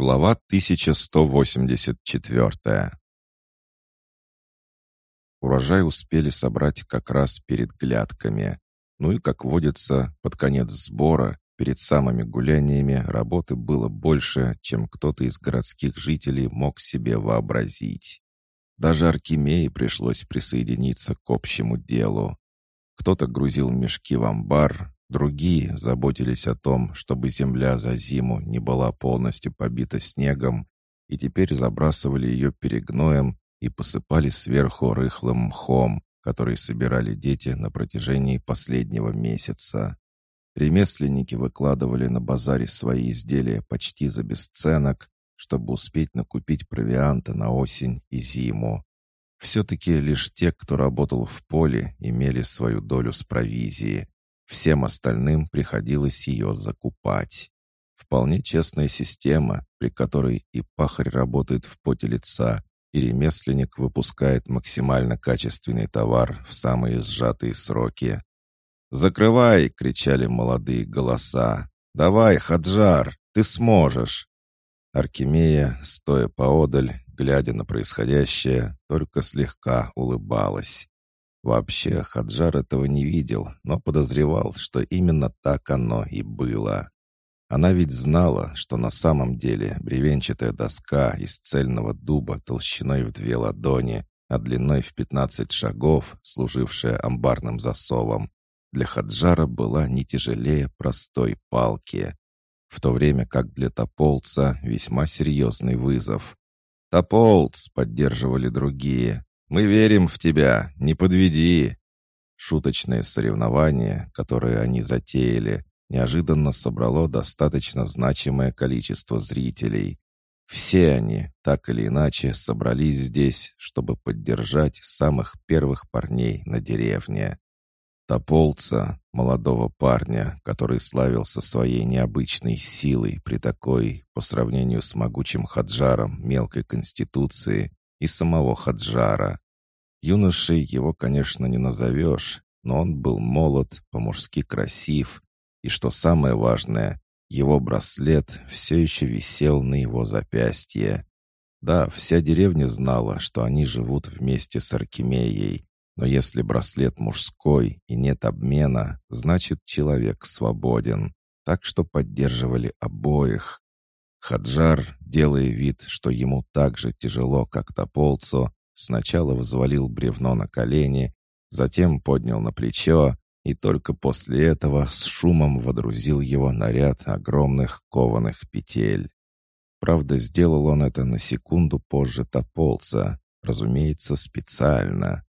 Глава 1184 Урожай успели собрать как раз перед глядками. Ну и, как водится, под конец сбора, перед самыми гуляниями, работы было больше, чем кто-то из городских жителей мог себе вообразить. Даже Аркемии пришлось присоединиться к общему делу. Кто-то грузил мешки в амбар, Другие заботились о том, чтобы земля за зиму не была полностью побита снегом, и теперь забрасывали ее перегноем и посыпали сверху рыхлым мхом, который собирали дети на протяжении последнего месяца. Ремесленники выкладывали на базаре свои изделия почти за бесценок, чтобы успеть накупить провианта на осень и зиму. Все-таки лишь те, кто работал в поле, имели свою долю с провизией, Всем остальным приходилось ее закупать. Вполне честная система, при которой и пахарь работает в поте лица, и ремесленник выпускает максимально качественный товар в самые сжатые сроки. «Закрывай!» — кричали молодые голоса. «Давай, Хаджар, ты сможешь!» Аркемия, стоя поодаль, глядя на происходящее, только слегка улыбалась. Вообще, Хаджар этого не видел, но подозревал, что именно так оно и было. Она ведь знала, что на самом деле бревенчатая доска из цельного дуба толщиной в две ладони, а длиной в 15 шагов, служившая амбарным засовом, для Хаджара была не тяжелее простой палки, в то время как для тополца весьма серьезный вызов. «Тополц!» — поддерживали другие. Мы верим в тебя, не подведи!» Шуточное соревнование, которое они затеяли, неожиданно собрало достаточно значимое количество зрителей. Все они, так или иначе, собрались здесь, чтобы поддержать самых первых парней на деревне. Тополца, молодого парня, который славился своей необычной силой при такой, по сравнению с могучим Хаджаром, мелкой конституции, и самого Хаджара. Юношей его, конечно, не назовешь, но он был молод, по-мужски красив, и, что самое важное, его браслет все еще висел на его запястье. Да, вся деревня знала, что они живут вместе с Аркемией, но если браслет мужской и нет обмена, значит человек свободен. Так что поддерживали обоих. Хаджар, делая вид, что ему так же тяжело, как Тополцу, сначала взвалил бревно на колени, затем поднял на плечо и только после этого с шумом водрузил его на ряд огромных кованых петель. Правда, сделал он это на секунду позже Тополца, разумеется, специально.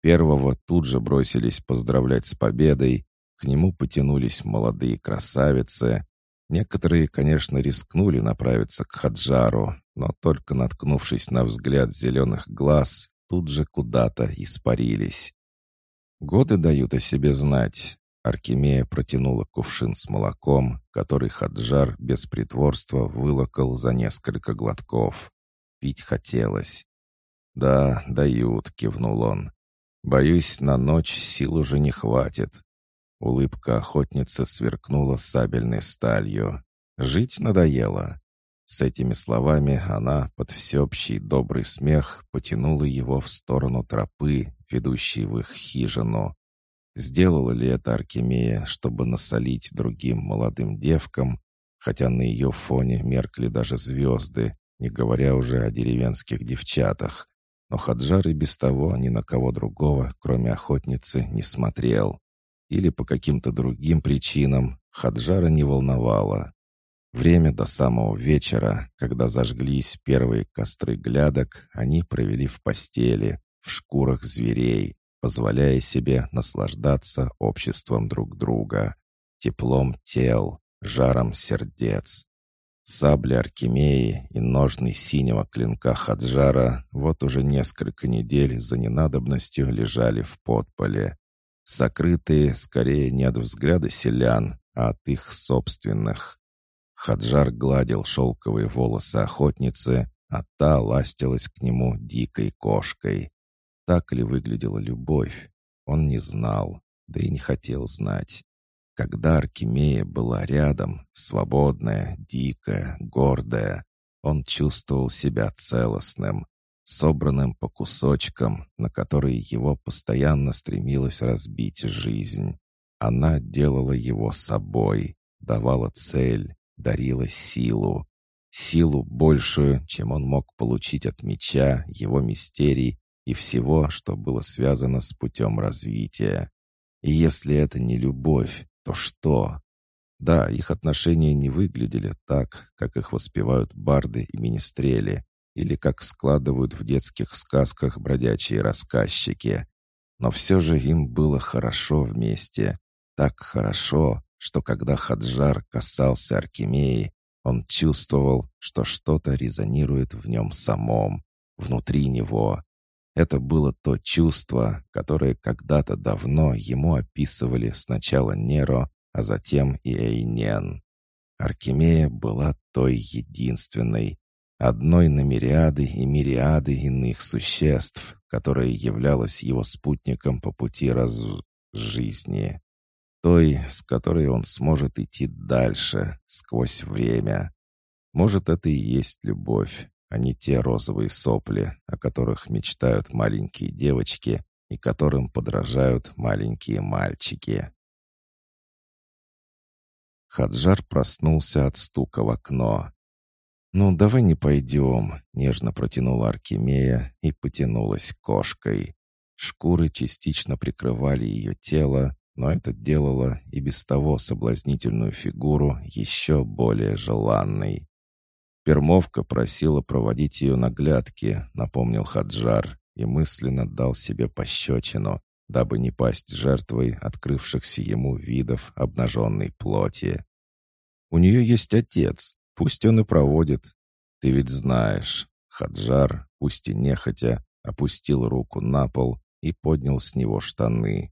Первого тут же бросились поздравлять с победой, к нему потянулись молодые красавицы, Некоторые, конечно, рискнули направиться к Хаджару, но только наткнувшись на взгляд зеленых глаз, тут же куда-то испарились. Годы дают о себе знать. Аркемия протянула кувшин с молоком, который Хаджар без притворства вылокал за несколько глотков. Пить хотелось. «Да, дают», — кивнул он. «Боюсь, на ночь сил уже не хватит. Улыбка охотницы сверкнула сабельной сталью. «Жить надоело». С этими словами она, под всеобщий добрый смех, потянула его в сторону тропы, ведущей в их хижину. Сделала ли это Аркемия, чтобы насолить другим молодым девкам, хотя на ее фоне меркли даже звезды, не говоря уже о деревенских девчатах. Но Хаджар и без того ни на кого другого, кроме охотницы, не смотрел или по каким-то другим причинам Хаджара не волновало. Время до самого вечера, когда зажглись первые костры глядок, они провели в постели, в шкурах зверей, позволяя себе наслаждаться обществом друг друга, теплом тел, жаром сердец. Сабли Аркемии и ножны синего клинка Хаджара вот уже несколько недель за ненадобностью лежали в подполе, сокрытые скорее не от взгляда селян, а от их собственных. Хаджар гладил шелковые волосы охотницы, а та ластилась к нему дикой кошкой. Так ли выглядела любовь? Он не знал, да и не хотел знать. Когда Аркемия была рядом, свободная, дикая, гордая, он чувствовал себя целостным, собранным по кусочкам, на которые его постоянно стремилась разбить жизнь. Она делала его собой, давала цель, дарила силу. Силу большую, чем он мог получить от меча, его мистерий и всего, что было связано с путем развития. И если это не любовь, то что? Да, их отношения не выглядели так, как их воспевают барды и министрели, или как складывают в детских сказках бродячие рассказчики. Но все же им было хорошо вместе. Так хорошо, что когда Хаджар касался Аркемии, он чувствовал, что что-то резонирует в нем самом, внутри него. Это было то чувство, которое когда-то давно ему описывали сначала Неро, а затем и Эйнен. Аркемия была той единственной, одной на мириады и мириады иных существ, которая являлась его спутником по пути раз жизни. Той, с которой он сможет идти дальше, сквозь время. Может, это и есть любовь, а не те розовые сопли, о которых мечтают маленькие девочки и которым подражают маленькие мальчики. Хаджар проснулся от стука в окно. «Ну, давай не пойдем», — нежно протянула Аркемия и потянулась кошкой. Шкуры частично прикрывали ее тело, но это делало и без того соблазнительную фигуру еще более желанной. Пермовка просила проводить ее на глядки, напомнил Хаджар, и мысленно дал себе пощечину, дабы не пасть жертвой открывшихся ему видов обнаженной плоти. «У нее есть отец, пусть он и проводит. Ты ведь знаешь». Хаджар, пусть и нехотя, опустил руку на пол и поднял с него штаны.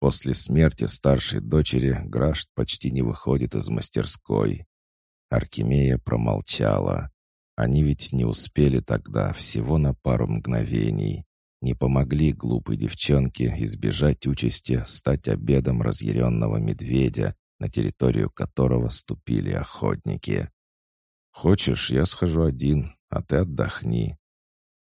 После смерти старшей дочери Грашт почти не выходит из мастерской. Аркемия промолчала. Они ведь не успели тогда всего на пару мгновений не помогли глупой девчонке избежать участи стать обедом разъяренного медведя, на территорию которого ступили охотники. «Хочешь, я схожу один, а ты отдохни».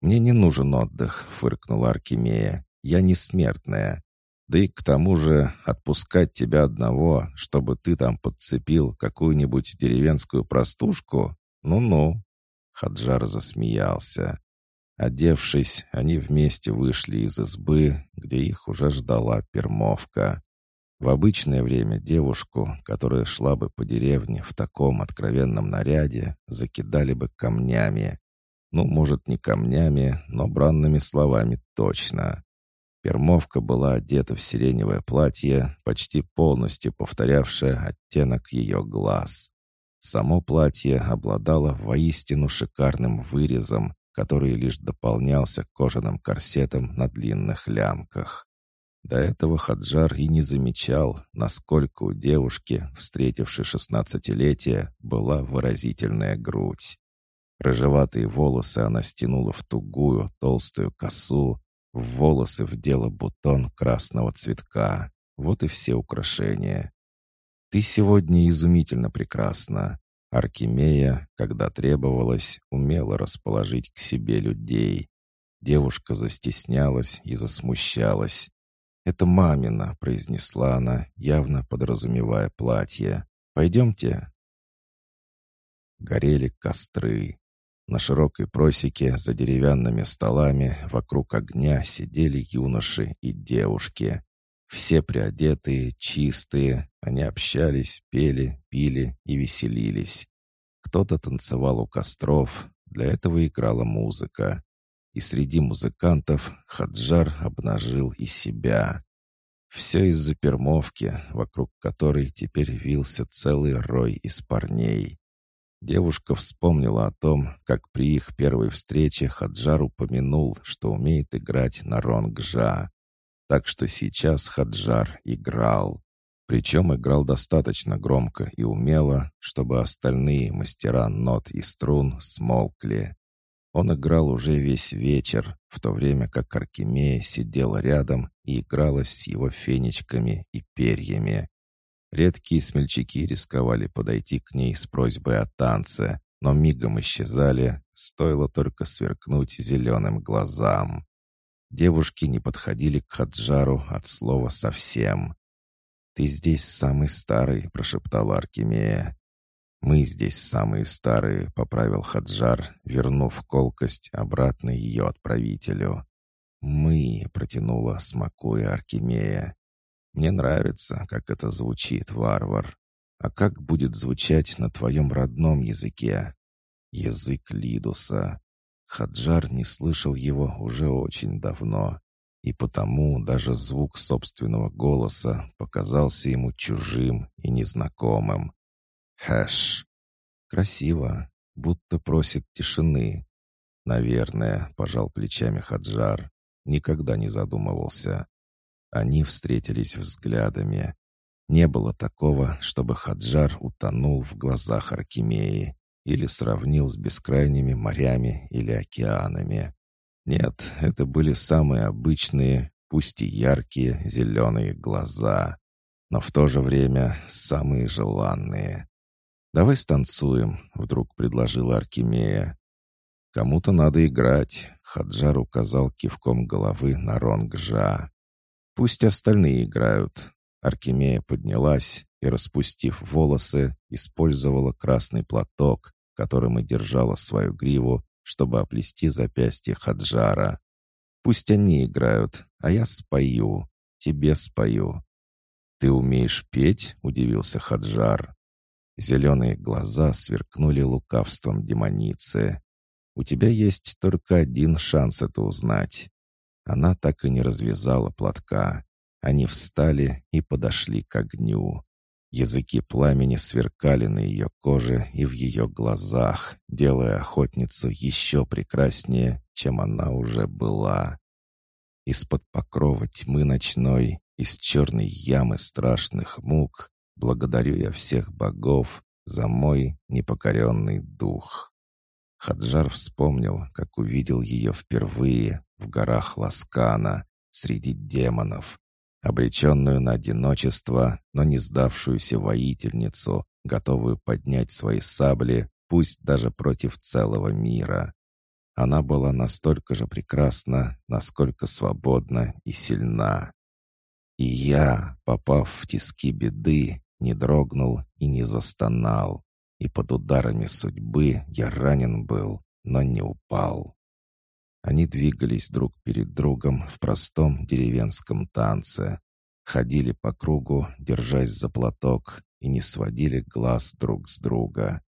«Мне не нужен отдых», — фыркнула Аркемия. «Я не смертная. Да и к тому же отпускать тебя одного, чтобы ты там подцепил какую-нибудь деревенскую простушку? Ну-ну». Хаджар засмеялся. Одевшись, они вместе вышли из избы, где их уже ждала пермовка. В обычное время девушку, которая шла бы по деревне в таком откровенном наряде, закидали бы камнями. Ну, может, не камнями, но бранными словами точно. Пермовка была одета в сиреневое платье, почти полностью повторявшее оттенок ее глаз. Само платье обладало воистину шикарным вырезом, который лишь дополнялся кожаным корсетом на длинных лямках. До этого Хаджар и не замечал, насколько у девушки, встретившей шестнадцатилетие, была выразительная грудь. Рыжеватые волосы она стянула в тугую, толстую косу, в волосы вдела бутон красного цветка. Вот и все украшения. «Ты сегодня изумительно прекрасна», Аркемия, когда требовалось, умела расположить к себе людей. Девушка застеснялась и засмущалась. «Это мамина», — произнесла она, явно подразумевая платье. «Пойдемте». Горели костры. На широкой просеке за деревянными столами вокруг огня сидели юноши и девушки. Все приодетые, чистые, они общались, пели, пили и веселились. Кто-то танцевал у костров, для этого играла музыка. И среди музыкантов Хаджар обнажил и себя. Все из-за пермовки, вокруг которой теперь вился целый рой из парней. Девушка вспомнила о том, как при их первой встрече Хаджар упомянул, что умеет играть на ронгжа. Так что сейчас Хаджар играл. Причем играл достаточно громко и умело, чтобы остальные мастера нот и струн смолкли. Он играл уже весь вечер, в то время как Аркемия сидела рядом и играла с его фенечками и перьями. Редкие смельчаки рисковали подойти к ней с просьбой о танце, но мигом исчезали, стоило только сверкнуть зеленым глазам. Девушки не подходили к Хаджару от слова совсем. «Ты здесь самый старый», — прошептала Аркемия. «Мы здесь самые старые», — поправил Хаджар, вернув колкость обратно ее отправителю. «Мы», — протянула, смакуя Аркемия. «Мне нравится, как это звучит, варвар. А как будет звучать на твоем родном языке?» «Язык Лидуса». Хаджар не слышал его уже очень давно, и потому даже звук собственного голоса показался ему чужим и незнакомым. «Хэш!» «Красиво, будто просит тишины». «Наверное», — пожал плечами Хаджар. Никогда не задумывался. Они встретились взглядами. Не было такого, чтобы Хаджар утонул в глазах Аркемии или сравнил с бескрайними морями или океанами. Нет, это были самые обычные, пусть и яркие, зеленые глаза, но в то же время самые желанные. «Давай станцуем», — вдруг предложила Аркемия. «Кому-то надо играть», — Хаджар указал кивком головы на Ронгжа. «Пусть остальные играют». Аркемия поднялась и, распустив волосы, использовала красный платок, которым и держала свою гриву, чтобы оплести запястье Хаджара. «Пусть они играют, а я спою, тебе спою». «Ты умеешь петь?» — удивился Хаджар. Зеленые глаза сверкнули лукавством демоницы. «У тебя есть только один шанс это узнать». Она так и не развязала платка. Они встали и подошли к огню. Языки пламени сверкали на ее коже и в ее глазах, делая охотницу еще прекраснее, чем она уже была. Из-под покрова тьмы ночной, из черной ямы страшных мук, благодарю я всех богов за мой непокоренный дух. Хаджар вспомнил, как увидел ее впервые в горах Ласкана, среди демонов, обреченную на одиночество, но не сдавшуюся воительницу, готовую поднять свои сабли, пусть даже против целого мира. Она была настолько же прекрасна, насколько свободна и сильна. И я, попав в тиски беды, не дрогнул и не застонал, и под ударами судьбы я ранен был, но не упал. Они двигались друг перед другом в простом деревенском танце, ходили по кругу, держась за платок, и не сводили глаз друг с друга.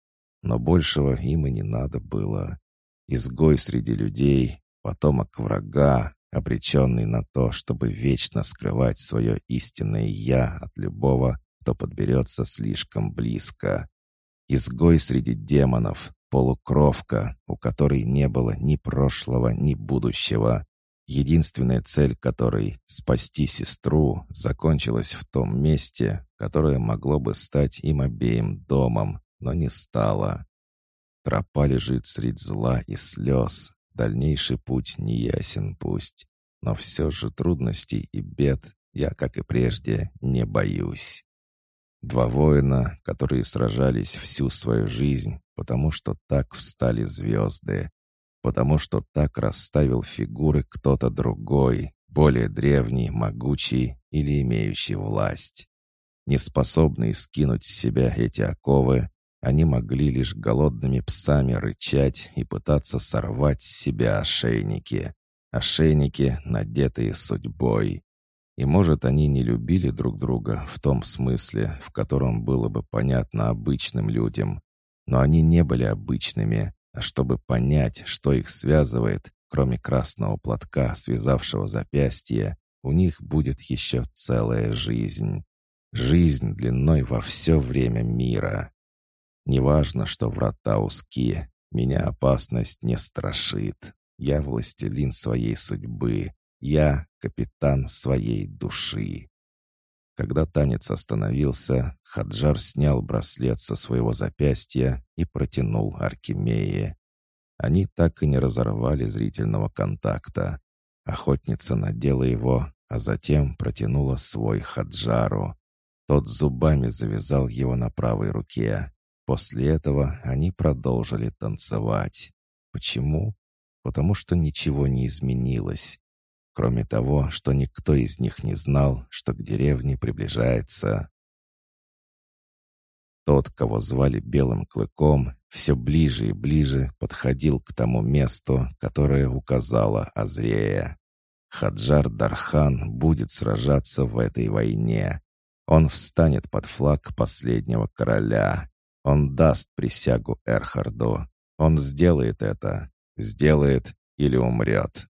Но большего им и не надо было. Изгой среди людей, потомок врага, обреченный на то, чтобы вечно скрывать свое истинное «я» от любого, кто подберется слишком близко. Изгой среди демонов, полукровка, у которой не было ни прошлого, ни будущего. Единственная цель которой — спасти сестру, закончилась в том месте, которое могло бы стать им обеим домом, но не стало. Тропа лежит средь зла и слез, дальнейший путь неясен пусть, но все же трудностей и бед я, как и прежде, не боюсь. Два воина, которые сражались всю свою жизнь, потому что так встали звезды, потому что так расставил фигуры кто-то другой, более древний, могучий или имеющий власть. Неспособные скинуть с себя эти оковы, они могли лишь голодными псами рычать и пытаться сорвать с себя ошейники. Ошейники, надетые судьбой. И, может, они не любили друг друга в том смысле, в котором было бы понятно обычным людям. Но они не были обычными, а чтобы понять, что их связывает, кроме красного платка, связавшего запястье, у них будет еще целая жизнь. Жизнь длиной во все время мира. Неважно, что врата узкие, меня опасность не страшит. Я властелин своей судьбы, я капитан своей души. Когда танец остановился, Хаджар снял браслет со своего запястья и протянул Аркемии. Они так и не разорвали зрительного контакта. Охотница надела его, а затем протянула свой Хаджару. Тот зубами завязал его на правой руке. После этого они продолжили танцевать. Почему? Потому что ничего не изменилось. Кроме того, что никто из них не знал, что к деревне приближается. Тот, кого звали Белым Клыком, все ближе и ближе подходил к тому месту, которое указала Азрея. Хаджар Дархан будет сражаться в этой войне. Он встанет под флаг последнего короля. Он даст присягу Эрхарду. Он сделает это. Сделает или умрет.